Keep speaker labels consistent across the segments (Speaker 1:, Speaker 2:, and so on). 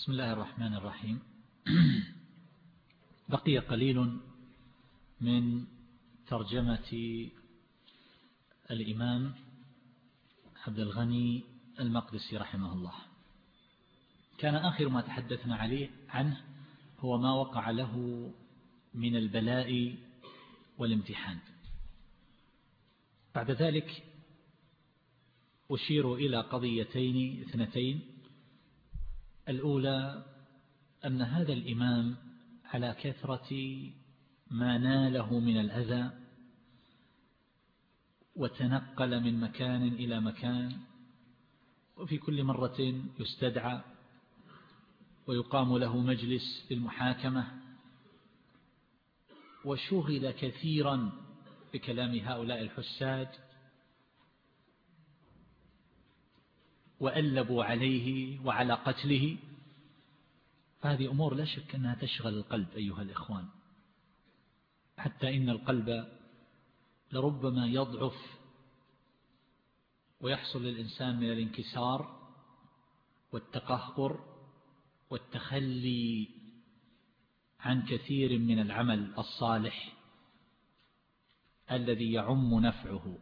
Speaker 1: بسم الله الرحمن الرحيم. بقي قليل من ترجمة الإمام عبد الغني المقدسي رحمه الله. كان آخر ما تحدثنا عليه عنه هو ما وقع له من البلاء والامتحان. بعد ذلك أشير إلى قضيتين اثنتين الأولى أن هذا الإمام على كثرة ما ناله من الأذى وتنقل من مكان إلى مكان وفي كل مرة يستدعى ويقام له مجلس للمحاكمة. وشغل كثيرا بكلام هؤلاء الحساد وألبوا عليه وعلى قتله. فهذه أمور لا شك أنها تشغل القلب أيها الإخوان. حتى إن القلب لربما يضعف ويحصل للإنسان من الانكسار والتقهقر والتخلي عن كثير من العمل الصالح الذي يعم نفعه.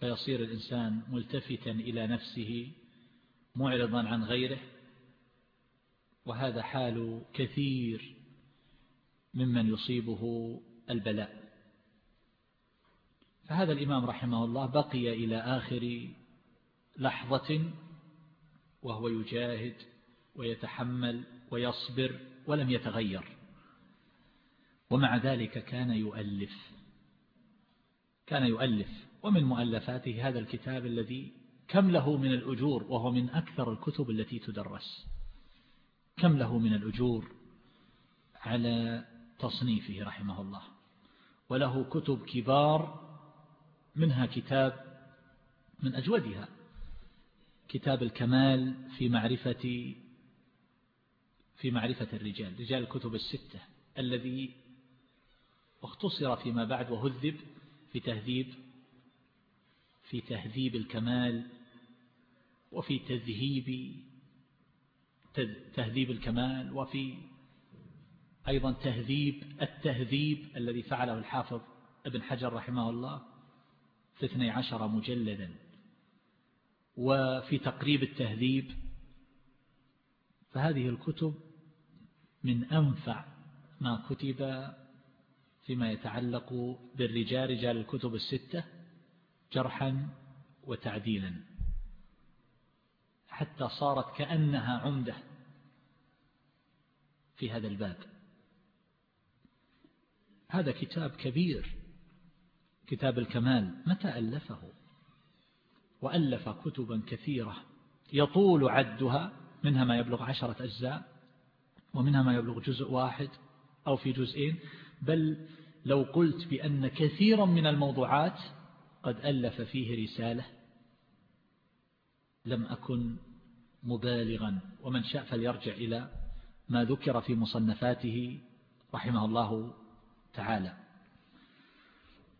Speaker 1: فيصير الإنسان ملتفتا إلى نفسه معرضا عن غيره. وهذا حال كثير ممن يصيبه البلاء. فهذا الإمام رحمه الله بقي إلى آخر لحظة وهو يجاهد ويتحمل ويصبر ولم يتغير. ومع ذلك كان يؤلف كان يؤلف ومن مؤلفاته هذا الكتاب الذي كم له من الأجور وهو من أكثر الكتب التي تدرس. كم له من الأجور على تصنيفه رحمه الله. وله كتب كبار منها كتاب من أجودها. كتاب الكمال في معرفة في معرفة الرجال رجال الكتب الستة الذي واختصر فيما بعد وهذب في تهذيب في تهذيب الكمال وفي تذهيب تهذيب الكمال وفي أيضا تهذيب التهذيب الذي فعله الحافظ ابن حجر رحمه الله في 12 مجلدا. وفي تقريب التهذيب فهذه الكتب من أنفع ما كتب فيما يتعلق بالرجال رجال الكتب الستة جرحا وتعديلا حتى صارت كأنها عمدة في هذا الباب. هذا كتاب كبير كتاب الكمال متى ألفه؟ وألف كتبا كثيرة يطول عدها منها ما يبلغ عشرة أجزاء ومنها ما يبلغ جزء واحد أو في جزئين بل لو قلت بأن كثيرا من الموضوعات قد ألف فيه رسالة لم أكن مبالغا ومن شاء فليرجع إلى ما ذكر في مصنفاته رحمه الله تعالى.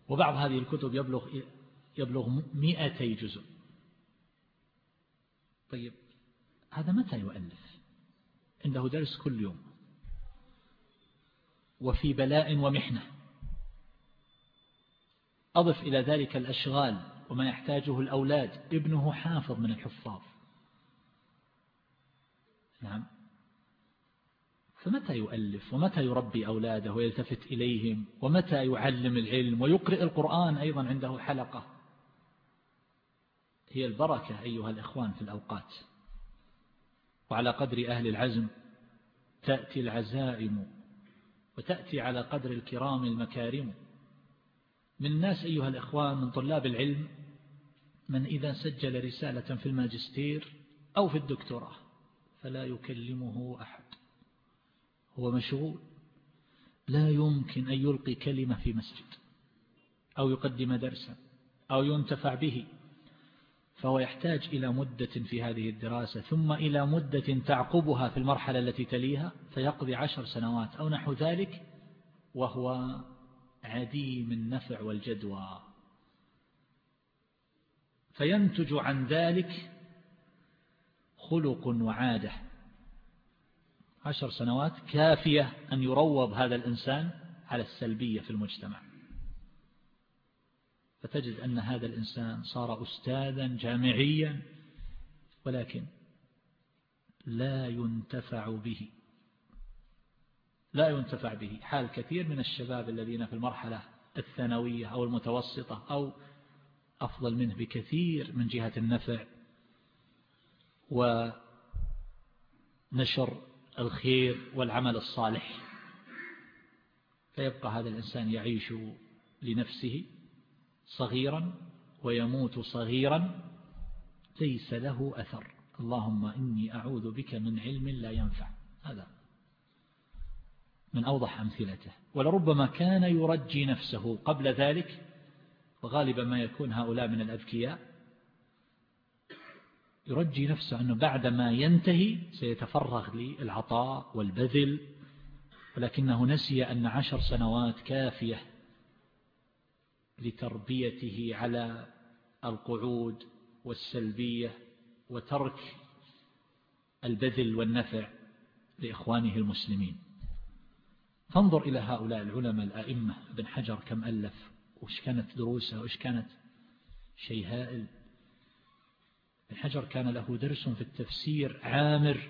Speaker 1: وبعض هذه الكتب يبلغ يبلغ مئتي جزء. طيب هذا متى يؤلف؟ عنده درس كل يوم. وفي بلاء ومحنة. أضف إلى ذلك الأشغال وما يحتاجه الأولاد. ابنه حافظ من الحفاظ. نعم. فمتى يؤلف ومتى يربي أولاده ويلتفت إليهم ومتى يعلم العلم ويقرئ القرآن أيضا عنده حلقة؟ هي البركة أيها الإخوان في الأوقات. وعلى قدر أهل العزم تأتي العزائم وتأتي على قدر الكرام المكارم من الناس أيها الإخوان من طلاب العلم من إذا سجل رسالة في الماجستير أو في الدكتوراه فلا يكلمه أحد. هو مشغول. لا يمكن أن يلقي كلمة في مسجد أو يقدم درسا أو ينتفع به. فهو يحتاج إلى مدة في هذه الدراسة ثم إلى مدة تعقبها في المرحلة التي تليها فيقضي عشر سنوات أو نحو ذلك وهو عديم النفع والجدوى. فينتج عن ذلك خلق وعادة. عشر سنوات كافية أن يروض هذا الإنسان على السلبية في المجتمع. فتجد أن هذا الإنسان صار أستاذا جامعيا ولكن لا ينتفع به. لا ينتفع به. حال كثير من الشباب الذين في المرحلة الثانوية أو المتوسطة أو أفضل منه بكثير من جهة النفع ونشر الخير والعمل الصالح. فيبقى هذا الإنسان يعيش لنفسه صغيرا ويموت صغيرا ليس له أثر. اللهم إني أعوذ بك من علم لا ينفع. هذا من أوضح أمثلته. ولربما كان يرجي نفسه قبل ذلك وغالبا ما يكون هؤلاء من الأذكياء يرجي نفسه أنه بعدما ينتهي سيتفرغ للعطاء والبذل ولكنه نسي أن عشر سنوات كافية لتربيته على القعود والسلبية وترك البذل والنفع لإخوانه المسلمين. فانظر إلى هؤلاء العلماء الأئمة ابن حجر كم ألف وش كانت دروسه وش كانت شيء هائل ابن حجر كان له درس في التفسير عامر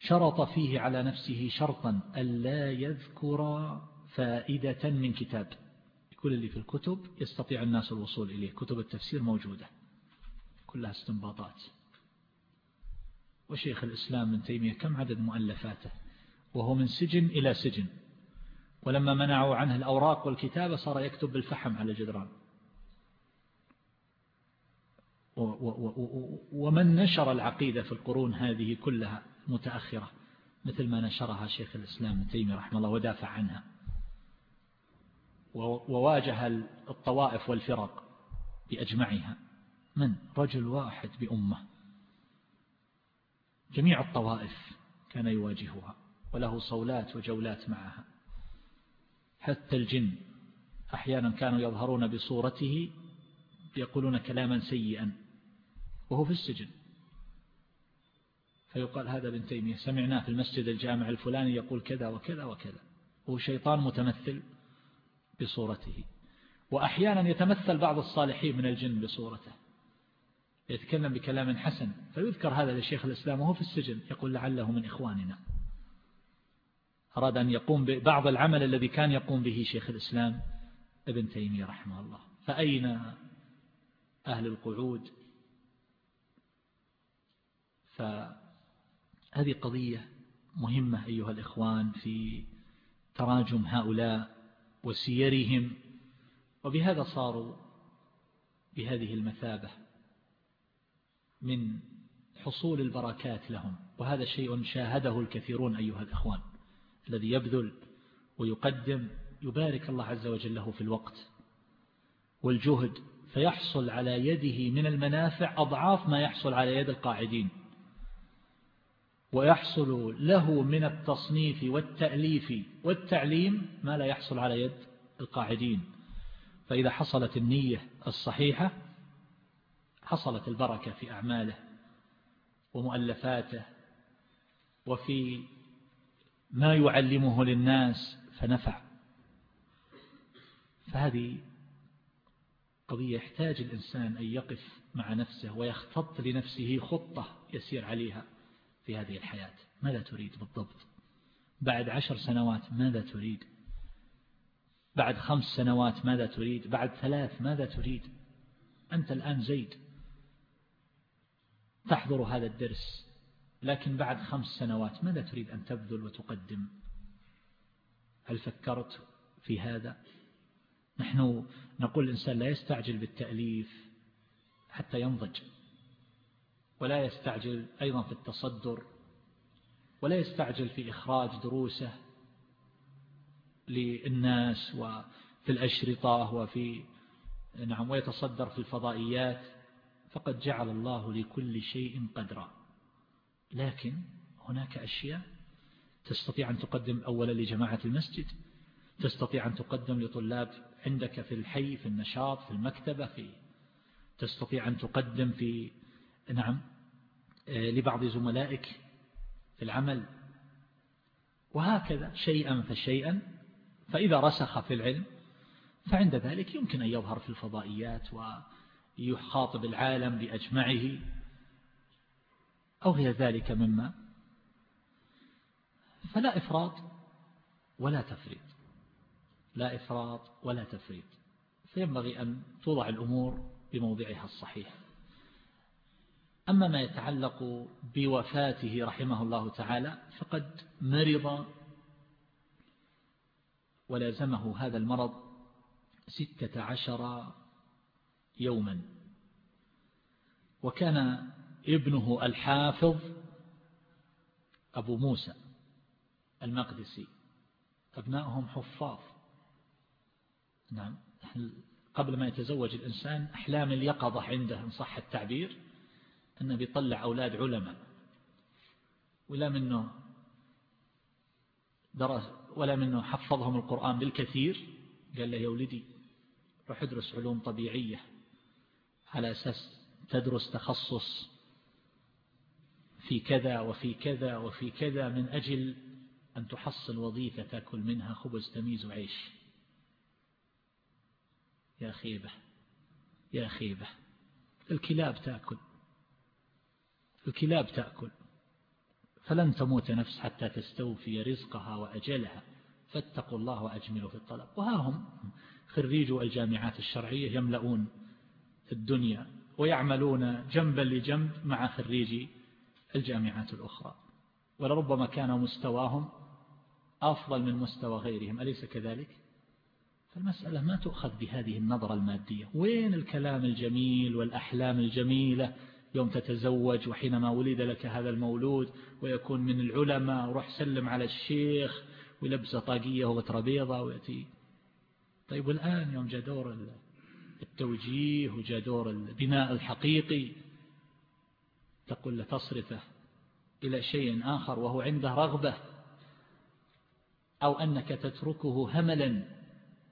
Speaker 1: شرط فيه على نفسه شرطا ألا يذكر فائدة من كتاب. كل اللي في الكتب يستطيع الناس الوصول إليه. كتب التفسير موجودة كلها استنباطات. وشيخ الإسلام من تيمية كم عدد مؤلفاته؟ وهو من سجن إلى سجن. ولما منعوا عنه الأوراق والكتابة صار يكتب بالفحم على الجدران ومن نشر العقيدة في القرون هذه كلها متأخرة مثل ما نشرها شيخ الإسلام ابن تيمية رحمه الله ودافع عنها. وواجه الطوائف والفرق بأجمعها. من؟ رجل واحد بأمة. جميع الطوائف كان يواجهها. وله صولات وجولات معها. حتى الجن أحيانا كانوا يظهرون بصورته يقولون كلاما سيئا وهو في السجن. فيقال هذا ابن تيمية سمعناه في المسجد الجامع الفلاني يقول كذا وكذا وكذا. وهو شيطان متمثل بصورته. وأحيانا يتمثل بعض الصالحين من الجن بصورته. يتكلم بكلام حسن. فيذكر هذا لشيخ الإسلام وهو في السجن. يقول لعله من إخواننا. أراد أن يقوم ببعض العمل الذي كان يقوم به شيخ الإسلام ابن تيمية رحمه الله. فأين أهل القعود؟ فهذه قضية مهمة أيها الإخوان في تراجم هؤلاء وسيرهم. وبهذا صاروا بهذه المثابة من حصول البركات لهم. وهذا شيء شاهده الكثيرون أيها الإخوان. الذي يبذل ويقدم يبارك الله عز وجل له في الوقت. والجهد فيحصل على يده من المنافع أضعاف ما يحصل على يد القاعدين. ويحصل له من التصنيف والتأليف والتعليم ما لا يحصل على يد القاعدين. فإذا حصلت النية الصحيحة حصلت البركة في أعماله ومؤلفاته وفي ما يعلمه للناس فنفع. فهذه قضية يحتاج الإنسان أن يقف مع نفسه ويختط لنفسه خطة يسير عليها في هذه الحياة. ماذا تريد بالضبط؟ بعد عشر سنوات ماذا تريد؟ بعد خمس سنوات ماذا تريد؟ بعد ثلاث ماذا تريد؟ أنت الآن زيد. تحضر هذا الدرس. لكن بعد خمس سنوات ماذا تريد أن تبذل وتقدم؟ هل فكرت في هذا؟ نحن نقول الإنسان لا يستعجل بالتأليف حتى ينضج ولا يستعجل أيضا في التصدر ولا يستعجل في إخراج دروسه للناس وفي الأشرطة وفي نعم ويتصدر في الفضائيات. فقد جعل الله لكل شيء قدرا. لكن هناك أشياء تستطيع أن تقدم أولا لجماعة المسجد تستطيع أن تقدم لطلاب عندك في الحي في النشاط في المكتبة في تستطيع أن تقدم في نعم آه، لبعض زملائك في العمل. وهكذا شيئا فشيئا. فإذا رسخ في العلم فعند ذلك يمكن أن يظهر في الفضائيات ويخاطب العالم بأجمعه. أو غير ذلك مما؟ فلا إفراط ولا تفريط. لا إفراط ولا تفريط. فينبغي أن توضع الأمور بموضعها الصحيح. أما ما يتعلق بوفاته رحمه الله تعالى فقد مرض ولازمه هذا المرض ستة عشر يوما. وكان ابنه الحافظ أبو موسى المقدسي. أبنائهم حفاظ. نعم قبل ما يتزوج الإنسان أحلام اليقظة عنده إن صح التعبير أنه بيطلع أولاد علماء. ولا منه درس ولا منه حفظهم القرآن بالكثير. قال له يا ولدي روح ادرس علوم طبيعية على أساس تدرس تخصص في كذا وفي كذا وفي كذا من أجل أن تحصل وظيفة تأكل منها خبز تميز وعيش. يا خيبة يا خيبة الكلاب تأكل الكلاب تأكل. فلن تموت نفس حتى تستوفي رزقها وأجلها. فاتقوا الله وأجملوا في الطلب. وها هم خريجوا الجامعات الشرعية يملؤون الدنيا ويعملون جنبا لجنب مع خريجي الجامعات الأخرى. ولربما كان مستواهم أفضل من مستوى غيرهم. أليس كذلك؟ فالمسألة ما تؤخذ بهذه النظرة المادية. وين الكلام الجميل والأحلام الجميلة؟ يوم تتزوج وحينما ولد لك هذا المولود ويكون من العلماء وروح سلم على الشيخ ويلبس طاقية وغترة ويأتي. طيب والآن يوم جاء دور التوجيه وجاء دور البناء الحقيقي تقول له تصرفه إلى شيء آخر وهو عنده رغبة أو أنك تتركه هملا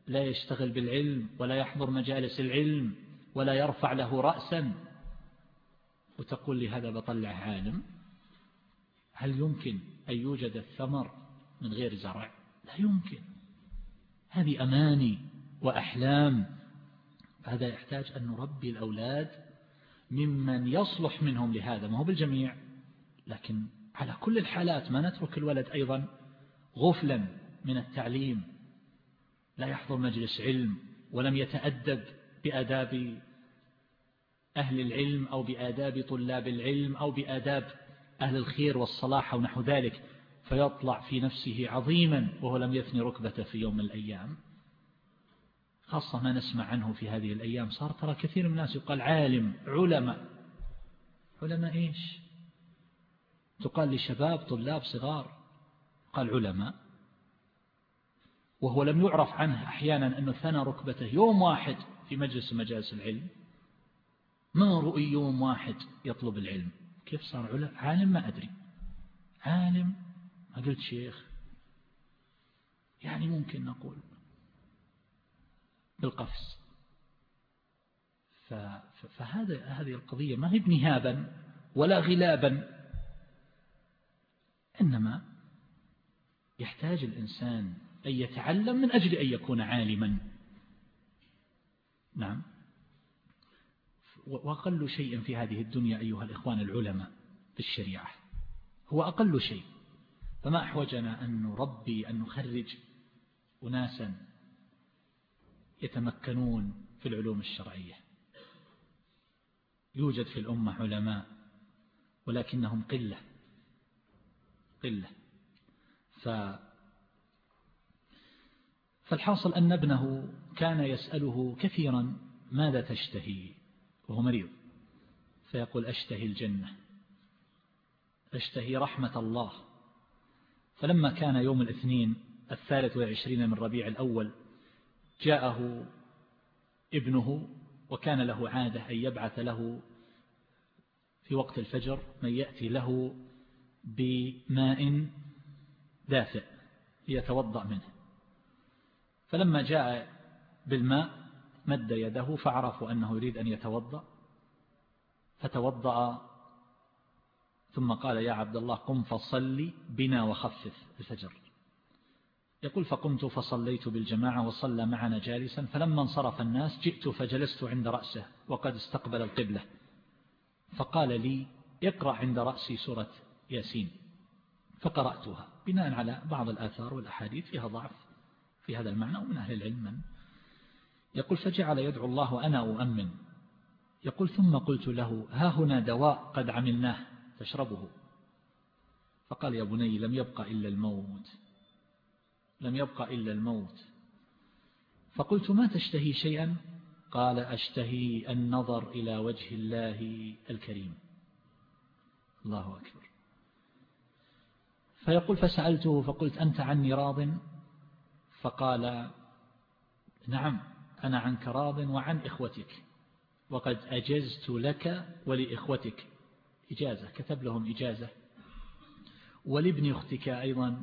Speaker 1: لا يشتغل بالعلم ولا يحضر مجالس العلم ولا يرفع له رأسا وتقول لي هذا بطلع عالم. هل يمكن أن يوجد الثمر من غير زرع؟ لا يمكن. هذه أماني وأحلام. هذا يحتاج أن نربي الأولاد ممن يصلح منهم لهذا ما هو بالجميع لكن على كل الحالات ما نترك الولد أيضا غفلا من التعليم لا يحضر مجلس علم ولم يتأدب بأداب أهل العلم أو بآداب طلاب العلم أو بآداب أهل الخير والصلاح ونحو ذلك فيطلع في نفسه عظيما وهو لم يثني ركبته في يوم من الأيام. خاصة ما نسمع عنه في هذه الأيام صار ترى كثير من الناس يقال عالم علماء. علماء إيش؟ تقال لشباب طلاب صغار قال علماء. وهو لم يعرف عنه أحيانا أنه ثنى ركبته يوم واحد في مجلس مجالس العلم. ما رؤي يوم واحد يطلب العلم؟ كيف صار عالم ما أدري. عالم ما قلت شيخ. يعني ممكن نقول بالقفز فهذا هذه القضية ما هي بنهابا ولا غلابا إنما يحتاج الإنسان أن يتعلم من أجل أن يكون عالما. نعم. وأقل شيء في هذه الدنيا أيها الإخوان العلماء في الشريعة هو أقل شيء. فما أحوجنا أن نربي أن نخرج أناسا يتمكنون في العلوم الشرعية. يوجد في الأمة علماء ولكنهم قلة قلة. ف فالحاصل أن ابنه كان يسأله كثيرا ماذا تشتهي؟ وهو مريض. فيقول أشتهي الجنة أشتهي رحمة الله. فلما كان يوم الاثنين الثالث والعشرين من ربيع الأول جاءه ابنه وكان له عادة أن يبعث له في وقت الفجر من يأتي له بماء دافئ ليتوضأ منه. فلما جاء بالماء مد يده فعرفوا أنه يريد أن يتوضأ فتوضأ ثم قال يا عبد الله قم فصلي بنا وخفف الفجر. يقول فقمت فصليت بالجماعة وصلى معنا جالسا فلما انصرف الناس جئت فجلست عند رأسه وقد استقبل القبلة. فقال لي اقرأ عند رأسي سورة ياسين. فقرأتها بناء على بعض الآثار والأحاديث فيها ضعف في هذا المعنى ومن أهل العلم من يقول فجعل يدعو الله وأنا أؤمن. يقول ثم قلت له ها هنا دواء قد عملناه تشربه. فقال يا بني لم يبقى إلا الموت. لم يبقى إلا الموت. فقلت ما تشتهي شيئا؟ قال أشتهي النظر إلى وجه الله الكريم. الله أكبر. فيقول فسألته فقلت أنت عني راض؟ فقال نعم أنا عنك راض وعن إخوتك وقد أجزت لك ولإخوتك. إجازة كتب لهم إجازة. ولابن أختك أيضا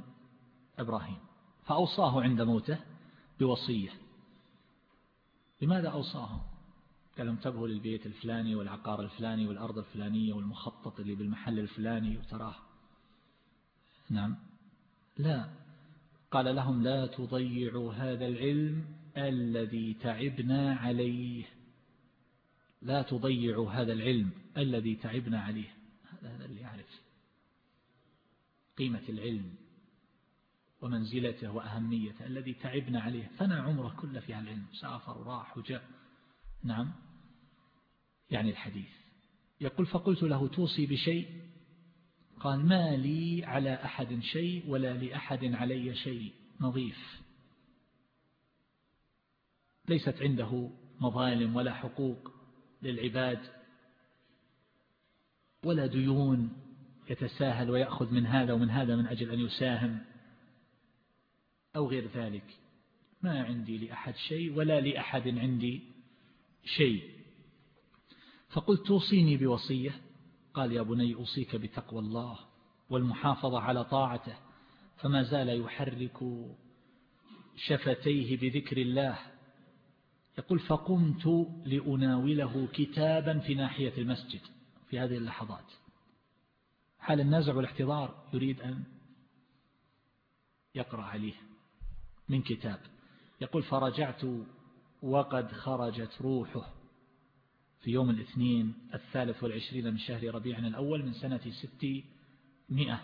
Speaker 1: إبراهيم. فأوصاه عند موته بوصية. لماذا أوصاه؟ قال انتبهوا للبيت الفلاني والعقار الفلاني والأرض الفلانية والمخطط اللي بالمحل الفلاني وتراه. نعم. لا. قال لهم لا تضيعوا هذا العلم الذي تعبنا عليه. لا تضيعوا هذا العلم الذي تعبنا عليه. هذا اللي يعرف قيمة العلم. ومنزلته وأهميته الذي تعبنا عليه. فنى عمره كله في العلم. سافر وراح وجاء. نعم. يعني الحديث. يقول فقلت له توصي بشيء؟ قال ما لي على أحد شيء ولا لأحد علي شيء. نظيف. ليست عنده مظالم ولا حقوق للعباد ولا ديون يتساهل ويأخذ من هذا ومن هذا من أجل أن يساهم. أو غير ذلك. ما عندي لأحد شيء ولا لأحد عندي شيء. فقلت توصيني بوصية. قال يا بني أوصيك بتقوى الله والمحافظة على طاعته فما زال يحرك شفتيه بذكر الله. يقول فقمت لأناوله كتابا في ناحية المسجد في هذه اللحظات. حال النزع والاحتضار يريد أن يقرأ عليه. من كتاب. يقول فرجعت وقد خرجت روحه. في يوم الاثنين الثالث والعشرين من شهر ربيع الأول من سنة ستمائة.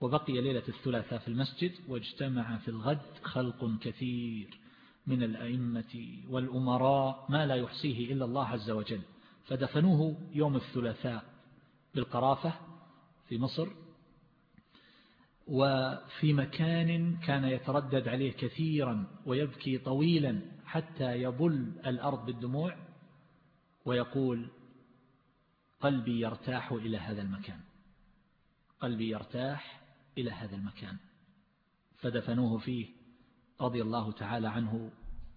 Speaker 1: وبقي ليلة الثلاثاء في المسجد واجتمع في الغد خلق كثير من الأئمة والأمراء ما لا يحصيه إلا الله عز وجل. فدفنوه يوم الثلاثاء بالقرافة في مصر. وفي مكان كان يتردد عليه كثيرا ويبكي طويلا حتى يبل الأرض بالدموع ويقول قلبي يرتاح إلى هذا المكان. قلبي يرتاح إلى هذا المكان. فدفنوه فيه رضي الله تعالى عنه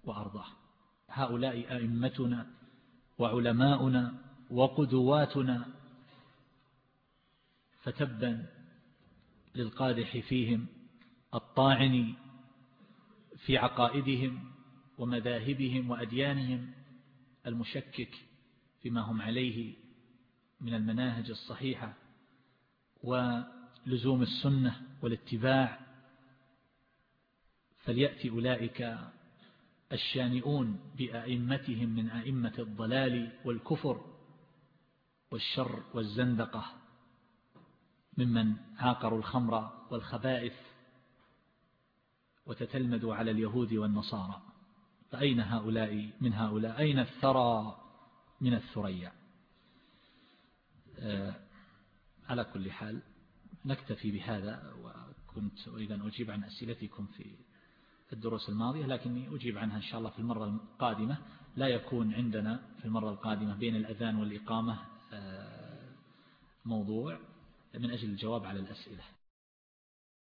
Speaker 1: وأرضاه. هؤلاء أئمتنا وعلماؤنا وقدواتنا فتبا للقادح فيهم الطاعن في عقائدهم ومذاهبهم وأديانهم المشكك فيما هم عليه من المناهج الصحيحة ولزوم السنة والاتباع. فليأتي أولئك الشانئون بأئمتهم من أئمة الضلال والكفر والشر والزندقة. ممن عاقروا الخمر والخبائث وتتلمذوا على اليهود والنصارى. فأين هؤلاء من هؤلاء؟ أين الثرى من الثريا؟ آه، على كل حال نكتفي بهذا وكنت أريد أن أجيب عن أسئلتكم في الدروس الماضية لكني أجيب عنها إن شاء الله في المرة القادمة. لا يكون عندنا في المرة القادمة بين الأذان والإقامة آه، موضوع. من أجل الجواب على الأسئلة.